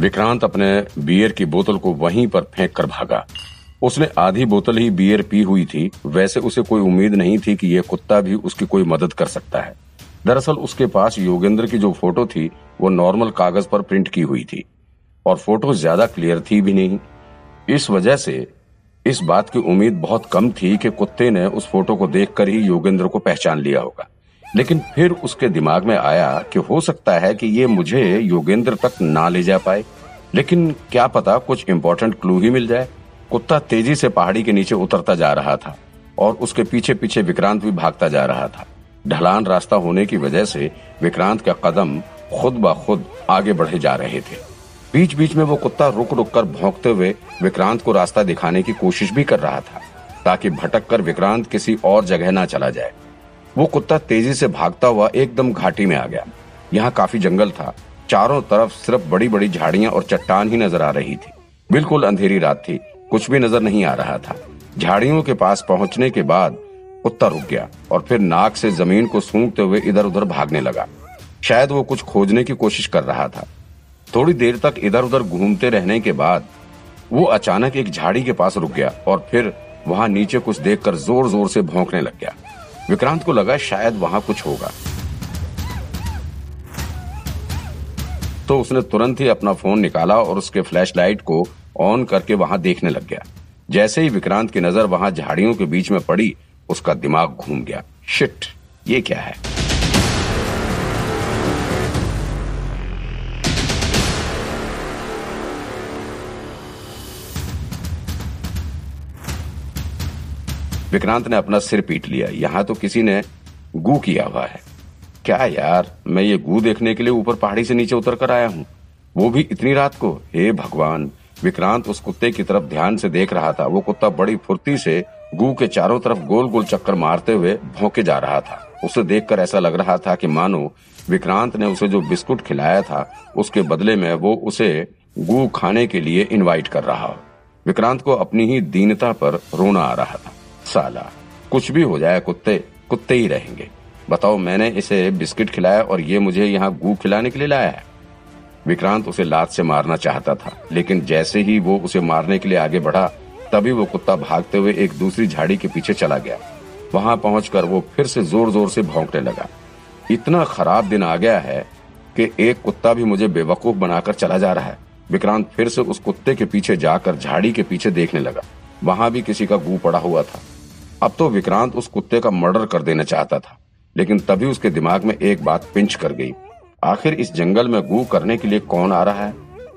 विक्रांत अपने बियर की बोतल को वहीं पर फेंक कर भागा। उसने आधी बोतल ही बियर पी हुई थी, वैसे उसे कोई उम्मीद नहीं थी कि यह कुत्ता भी उसकी कोई मदद कर सकता है। दरअसल उसके पास योगेंद्र की जो फ़ोटो थी, वो नॉर्मल कागज़ पर प्रिंट की हुई थी। और फ़ोटो ज़्यादा क्लियर थी भी नहीं। इस वजह से इस बात की उम्मीद बहुत कम थी कि कुत्ते ने उस फ़ोटो को देखकर ही योगेंद्र को पहचान लिया होगा। लेकिन फिर उसके दिमाग में आया कि हो सकता है कि ये मुझे योगेंद्र तक ना ले जा पाए। लेकिन क्या पता कुछ इम्पोर्टेंट क्लू ही मिल जाए। कुत्ता तेज़ी से पहाड़ी के नीचे उतरता जा रहा था और उसके पीछे पीछे विक्रांत भी भागता जा रहा था। ढलान रास्ता होने की वजह से विक्रांत का कदम खुद ब खुद आगे बढ़े जा रहे थे। बीच बीच में वो कुत्ता रुक रुक कर भौंकते हुए विक्रांत को रास्ता दिखाने की कोशिश भी कर रहा था, ताकि भटक कर विक्रांत किसी और जगह ना चला जाए। वो कुत्ता तेज़ी से भागता हुआ एकदम घाटी में आ गया। यहाँ काफ़ी जंगल था। चारों तरफ़ सिर्फ़ बड़ी बड़ी झाड़ियाँ और चट्टान ही नज़र आ रही थी। बिल्कुल अंधेरी रात थी। कुछ भी नज़र नहीं आ रहा था। झाड़ियों के पास पहुँचने के बाद कुत्ता रुक गया और फिर नाक से ज़मीन को सूंघते हुए इधर उधर भागने लगा। शायद वो कुछ खोजने की कोशिश कर रहा था। थोड़ी देर तक इधर उधर घूमते रहने के बाद वो अचानक एक झाड़ी के पास रुक गया और फिर वहाँ नीचे कुछ देखकर ज़ोर ज़ोर से भौंकने लग गया। विक्रांत को लगा शायद वहाँ कुछ होगा। तो उसने तुरंत ही अपना फ़ोन निकाला और उसके फ्लैशलाइट को ऑन करके वहाँ देखने लग गया। जैसे ही विक्रांत की नज़र वहाँ झाड़ियों के बीच में पड़ी, उसका दिमाग घूम गया। शिट ये क्या है? विक्रांत ने अपना सिर पीट लिया। यहाँ तो किसी ने गु किया हुआ है। क्या यार, मैं ये गु देखने के लिए ऊपर पहाड़ी से नीचे उतर कर आया हूँ? वो भी इतनी रात को? हे भगवान, विक्रांत उस कुत्ते की तरफ़ ध्यान से देख रहा था। वो कुत्ता बड़ी फुर्ती से गु के चारों तरफ़ गोल गोल चक्कर मारते हुए भौंके जा रहा था। उसे देखकर ऐसा लग रहा था कि मानो विक्रांत ने उसे जो बिस्कुट खिलाया था, उसके बदले में वो उसे गु खाने के लिए इनवाइट कर रहा हो। विक्रांत को अपनी ही दीनता पर रोना आ रहा था। साला। कुछ भी हो जाए, कुत्ते कुत्ते ही रहेंगे। बताओ, मैंने इसे बिस्किट खिलाया और ये मुझे यहाँ गू खिलाने के लिए लाया है। विक्रांत उसे लात से मारना चाहता था, लेकिन जैसे ही वो उसे मारने के लिए आगे बढ़ा, तभी वो कुत्ता भागते हुए एक दूसरी झाड़ी के पीछे चला गया। वहाँ पहुंचकर वो फिर से ज़ोर ज़ोर से भौंकने लगा। इतना खराब दिन आ गया है कि एक कुत्ता भी मुझे बेवकूफ़ बनाकर चला जा रहा है। विक्रांत फिर से उस कुत्ते के पीछे जाकर झाड़ी के पीछे देखने लगा। वहाँ भी किसी का गू पड़ा हुआ था। अब तो विक्रांत उस कुत्ते का मर्डर कर देना चाहता था, लेकिन तभी उसके दिमाग में एक बात पिंच कर गई। आखिर इस जंगल में गू करने के लिए कौन आ रहा है?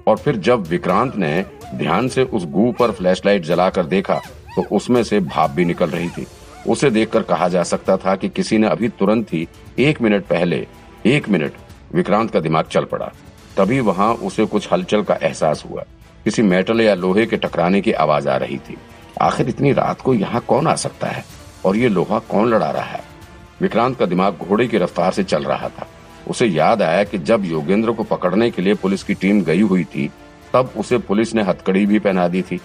और फिर जब विक्रांत ने ध्यान से उस गू पर फ्लैशलाइट जलाकर देखा तो उसमें से भाप भी निकल रही थी। उसे देखकर कहा जा सकता था कि किसी ने अभी तुरंत ही एक मिनट पहले, एक मिनट विक्रांत का दिमाग चल पड़ा। तभी वहाँ उसे कुछ हलचल का एहसास हुआ। किसी मेटल या लोहे के टकराने की आवाज़ आ रही थी। आखिर इतनी रात को यहाँ कौन आ सकता है? और ये लोहा कौन लड़ा रहा है? विक्रांत का दिमाग घोड़े की रफ्तार से चल रहा था। उसे याद आया कि जब योगेंद्र को पकड़ने के लिए पुलिस की टीम गई हुई थी, तब उसे पुलिस ने हथकड़ी भी पहना दी थी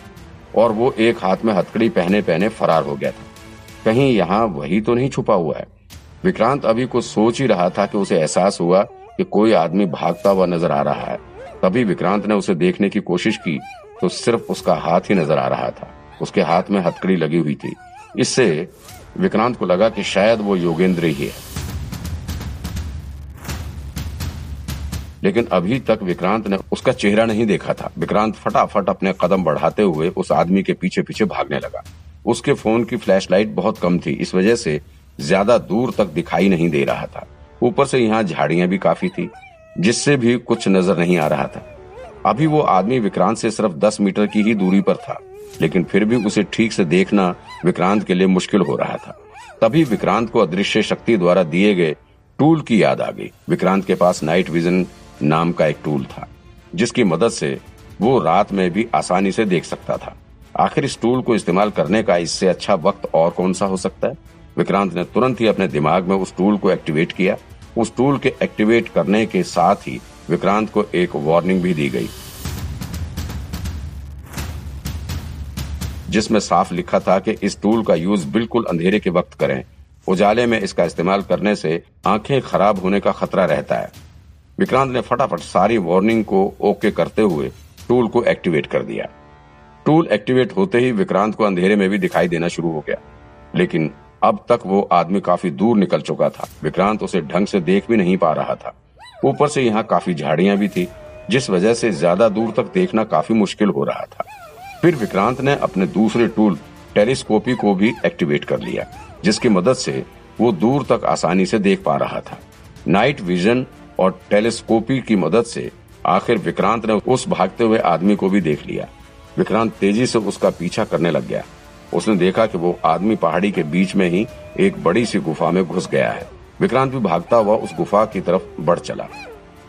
और वो एक हाथ में हथकड़ी पहने पहने फरार हो गया था। कहीं यहाँ वही तो नहीं छुपा हुआ है। विक्रांत अभी कुछ सोच ही रहा था कि उसे एहसास हुआ कि कोई आदमी भागता हुआ नज़र आ रहा है। तभी विक्रांत ने उसे देखने की कोशिश की तो सिर्फ़ उसका हाथ ही नज़र आ रहा था। उसके हाथ में हथकड़ी लगी हुई थी। इससे विक्रांत को लगा कि शायद वो योगेंद्र ही है। लेकिन अभी तक विक्रांत ने उसका चेहरा नहीं देखा था। विक्रांत फटाफट अपने कदम बढ़ाते हुए उस आदमी के पीछे पीछे भागने लगा। उसके फ़ोन की फ्लैशलाइट बहुत कम थी, इस वजह से ज़्यादा दूर तक दिखाई नहीं दे रहा था। ऊपर से यहाँ झाड़ियाँ भी काफ़ी थी, जिससे भी कुछ नज़र नहीं आ रहा था। अभी वो आदमी विक्रांत से सिर्फ़ दस मीटर की ही दूरी पर था। लेकिन फिर भी उसे ठीक से देखना विक्रांत के लिए मुश्किल हो रहा था। तभी विक्रांत को अदृश्य शक्ति द्वारा दिए गए टूल की याद आ गई। विक्रांत के पास नाइट विजन नाम का एक टूल था, जिसकी मदद से वो रात में भी आसानी से देख सकता था। आखिर इस टूल को इस्तेमाल करने का इससे अच्छा वक्त और कौन सा हो सकता है? विक्रांत ने तुरंत ही अपने दिमाग में उस टूल को एक्टिवेट किया। उस टूल के एक्टिवेट करने के साथ ही विक्रांत को एक वार्निंग भी दी गई। जिसमें साफ़ लिखा था कि इस टूल का यूज़ बिल्कुल अंधेरे के वक्त करें। उजाले में इसका इस्तेमाल करने से आँखें खराब होने का खतरा रहता है। विक्रांत ने फटाफट सारी वार्निंग को ओके करते हुए टूल को एक्टिवेट कर दिया। टूल एक्टिवेट होते ही विक्रांत को अंधेरे में भी दिखाई देना शुरू हो गया। लेकिन अब तक वो आदमी काफ़ी दूर निकल चुका था। विक्रांत उसे ढंग से देख भी नहीं पा रहा था। ऊपर से यहाँ काफ़ी झाड़ियाँ भी थी, जिस वजह से ज़्यादा दूर तक देखना काफ़ी मुश्किल हो रहा था। फिर विक्रांत ने अपने दूसरे टूल, टेलीस्कोपी को भी एक्टिवेट कर लिया, जिसकी मदद से वो दूर तक आसानी से देख पा रहा था। नाइट विजन और टेलीस्कोपी की मदद से आखिर विक्रांत ने उस भागते हुए आदमी को भी देख लिया। विक्रांत तेज़ी से उसका पीछा करने लग गया। उसने देखा कि वो आदमी पहाड़ी के बीच में ही एक बड़ी सी गुफा में घुस गया है। विक्रांत भी भागता हुआ उस गुफा की तरफ़ बढ़ चला।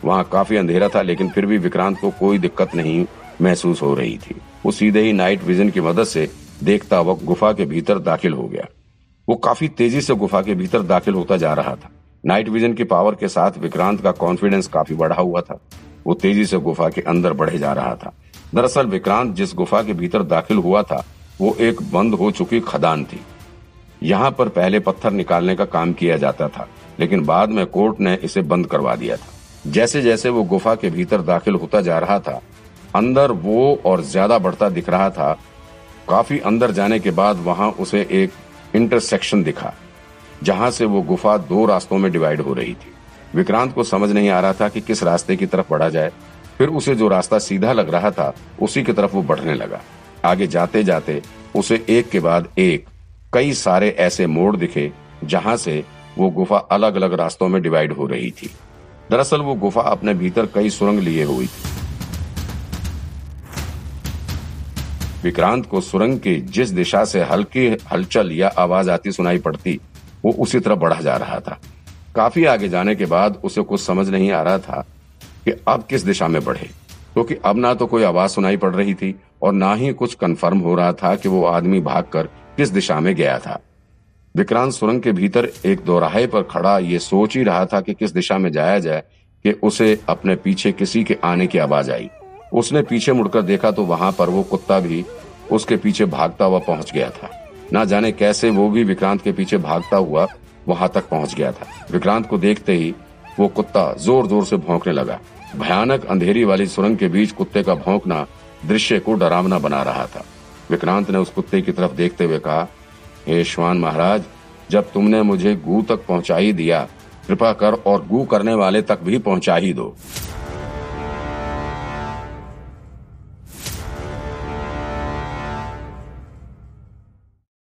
वहाँ काफ़ी अंधेरा था, लेकिन फिर भी विक्रांत को कोई दिक्कत नहीं महसूस हो रही थी। वो सीधे ही नाइट विजन की मदद से देखता वक्त गुफा के भीतर दाखिल हो गया। वो काफ़ी तेज़ी से गुफा के भीतर दाखिल होता जा रहा था। नाइट विजन की पावर के साथ विक्रांत का कॉन्फिडेंस काफ़ी बढ़ा हुआ था। वो तेज़ी से गुफा के अंदर बढ़े जा रहा था। दरअसल विक्रांत जिस गुफा के भीतर दाखिल हुआ था, वो एक बंद हो चुकी खदान थी। यहाँ पर पहले पत्थर निकालने का काम किया जाता था, लेकिन बाद में कोर्ट ने इसे बंद करवा दिया था। जैसे जैसे वो गुफा के भीतर दाखिल होता जा रहा था अंदर वो और ज़्यादा बढ़ता दिख रहा था। काफ़ी अंदर जाने के बाद वहाँ उसे एक इंटरसेक्शन दिखा, जहाँ से वो गुफा दो रास्तों में डिवाइड हो रही थी। विक्रांत को समझ नहीं आ रहा था कि किस रास्ते की तरफ़ बढ़ा जाए। फिर उसे जो रास्ता सीधा लग रहा था, उसी की तरफ़ वो बढ़ने लगा। आगे जाते जाते उसे एक के बाद एक, कई सारे ऐसे मोड़ दिखे, जहाँ से वो गुफा अलग अलग रास्तों में डिवाइड हो रही थी। दरअसल वो गुफा अपने भीतर कई सुरंग लिए हुई थी। विक्रांत को सुरंग की जिस दिशा से हल्की हलचल या आवाज़ आती सुनाई पड़ती, वो उसी तरफ़ बढ़ा जा रहा था। काफ़ी आगे जाने के बाद उसे कुछ समझ नहीं आ रहा था कि अब किस दिशा में बढ़े, क्योंकि तो अब ना तो कोई आवाज़ सुनाई पड़ रही थी और ना ही कुछ कंफर्म हो रहा था कि वो आदमी भागकर किस दिशा में गया था। विक्रांत सुरंग के भीतर एक दोराहे पर खड़ा ये सोच ही रहा था कि किस दिशा में जाया जाए कि उसे अपने पीछे किसी के आने की आवाज़ आई। उसने पीछे मुड़कर देखा तो वहाँ पर वो कुत्ता भी उसके पीछे भागता हुआ पहुँच गया था। ना जाने कैसे वो भी विक्रांत के पीछे भागता हुआ वहाँ तक पहुँच गया था। विक्रांत को देखते ही वो कुत्ता ज़ोर ज़ोर से भौंकने लगा। भयानक अंधेरी वाली सुरंग के बीच कुत्ते का भौंकना दृश्य को डरावना बना रहा था। विक्रांत ने उस कुत्ते की तरफ़ देखते हुए कहा, हे श्वान महाराज, जब तुमने मुझे गू तक पहुँचा ही दिया, कृपा कर और गू करने वाले तक भी पहुँचा ही दो।